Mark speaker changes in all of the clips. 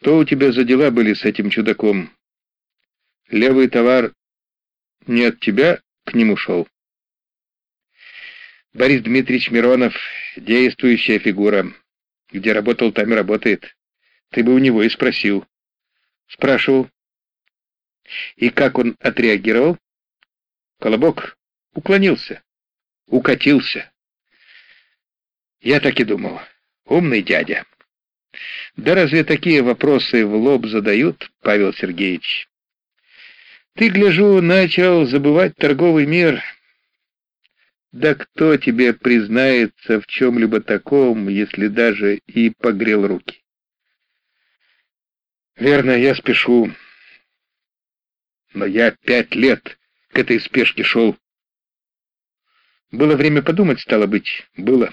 Speaker 1: Что у тебя за дела были с этим чудаком? Левый товар не от тебя к нему шел? Борис Дмитриевич Миронов — действующая фигура. Где работал, там и работает. Ты бы у него и спросил. Спрашивал. И как он отреагировал? Колобок уклонился, укатился. Я так и думал. Умный дядя. Да разве такие вопросы в лоб задают, Павел Сергеевич? Ты, гляжу, начал забывать торговый мир. Да кто тебе признается в чем-либо таком, если даже и погрел руки? Верно, я спешу. Но я пять лет к этой спешке шел. Было время подумать, стало быть, было.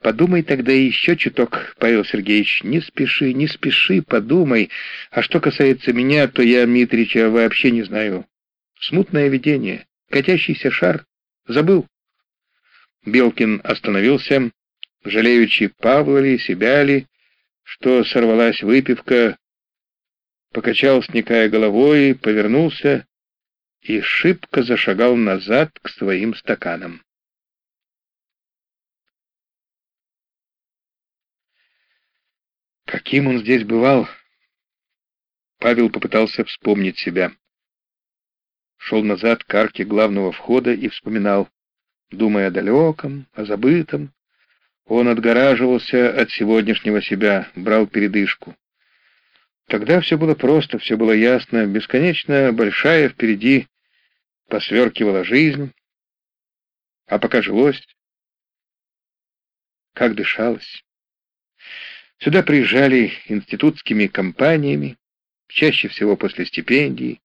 Speaker 1: Подумай тогда еще чуток, Павел Сергеевич, не спеши, не спеши, подумай. А что касается меня, то я Митрича вообще не знаю. Смутное видение, катящийся шар. Забыл. Белкин остановился, жалеючи Павла ли, себя ли, что сорвалась выпивка, покачал, сникая головой, повернулся и шибко зашагал назад к своим стаканам. Каким он здесь бывал? Павел попытался вспомнить себя. Шел назад к арке главного входа и вспоминал, думая о далеком, о забытом. Он отгораживался от сегодняшнего себя, брал передышку. Тогда все было просто, все было ясно, бесконечно большая впереди посверкивала жизнь, а пока жилось, как дышалось. Сюда приезжали институтскими компаниями, чаще всего после стипендии,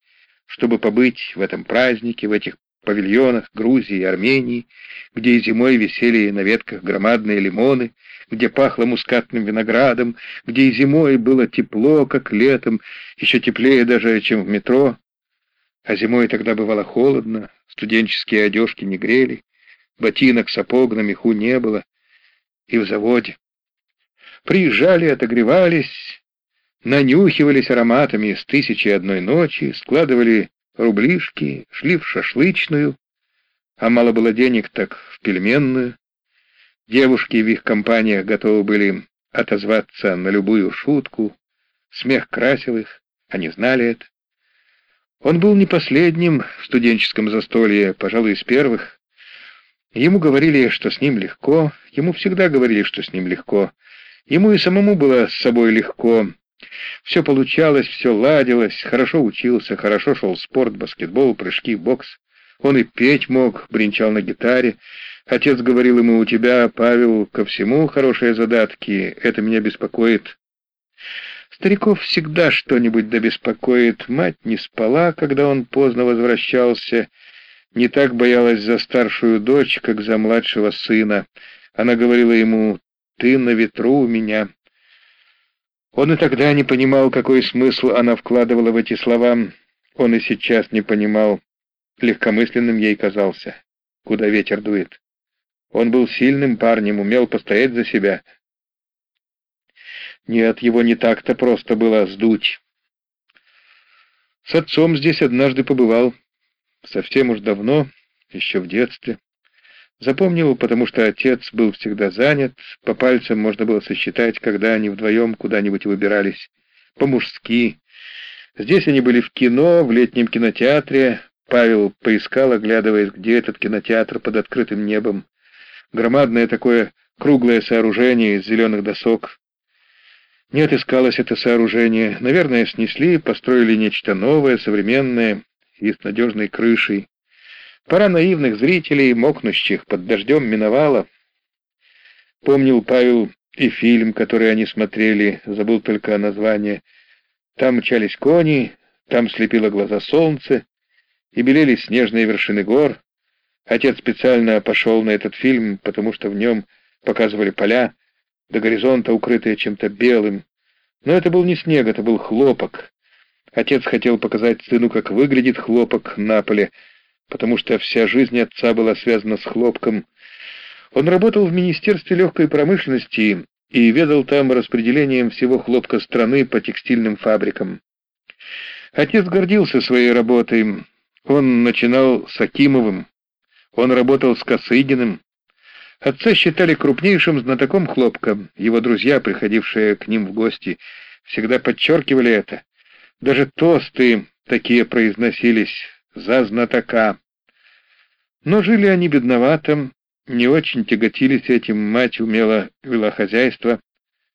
Speaker 1: чтобы побыть в этом празднике, в этих павильонах Грузии и Армении, где и зимой висели на ветках громадные лимоны, где пахло мускатным виноградом, где и зимой было тепло, как летом, еще теплее даже, чем в метро, а зимой тогда бывало холодно, студенческие одежки не грели, ботинок, сапог на меху не было, и в заводе. Приезжали, отогревались, нанюхивались ароматами с тысячи одной ночи, складывали рублишки, шли в шашлычную, а мало было денег, так в пельменную. Девушки в их компаниях готовы были отозваться на любую шутку, смех красил их, они знали это. Он был не последним в студенческом застолье, пожалуй, из первых. Ему говорили, что с ним легко, ему всегда говорили, что с ним легко, Ему и самому было с собой легко. Все получалось, все ладилось, хорошо учился, хорошо шел спорт, баскетбол, прыжки, бокс. Он и петь мог, бренчал на гитаре. Отец говорил ему, у тебя, Павел, ко всему хорошие задатки, это меня беспокоит. Стариков всегда что-нибудь да беспокоит. Мать не спала, когда он поздно возвращался, не так боялась за старшую дочь, как за младшего сына. Она говорила ему, ты на ветру у меня». Он и тогда не понимал, какой смысл она вкладывала в эти слова. Он и сейчас не понимал. Легкомысленным ей казался. Куда ветер дует. Он был сильным парнем, умел постоять за себя. Нет, его не так-то просто было сдуть. С отцом здесь однажды побывал. Совсем уж давно, еще в детстве. Запомнил, потому что отец был всегда занят, по пальцам можно было сосчитать, когда они вдвоем куда-нибудь выбирались, по-мужски. Здесь они были в кино, в летнем кинотеатре. Павел поискал, оглядываясь, где этот кинотеатр под открытым небом. Громадное такое круглое сооружение из зеленых досок. Не отыскалось это сооружение. Наверное, снесли, построили нечто новое, современное и с надежной крышей. Пора наивных зрителей, мокнущих под дождем, миновала. Помнил Павел и фильм, который они смотрели, забыл только название. Там мчались кони, там слепило глаза солнце, и белели снежные вершины гор. Отец специально пошел на этот фильм, потому что в нем показывали поля, до горизонта укрытые чем-то белым. Но это был не снег, это был хлопок. Отец хотел показать сыну, как выглядит хлопок на поле, потому что вся жизнь отца была связана с хлопком. Он работал в Министерстве легкой промышленности и ведал там распределением всего хлопка страны по текстильным фабрикам. Отец гордился своей работой. Он начинал с Акимовым, он работал с Косыгиным. Отца считали крупнейшим знатоком хлопка. Его друзья, приходившие к ним в гости, всегда подчеркивали это. Даже тосты такие произносились за знатока. Но жили они бедновато, не очень тяготились этим, мать умела вела хозяйство,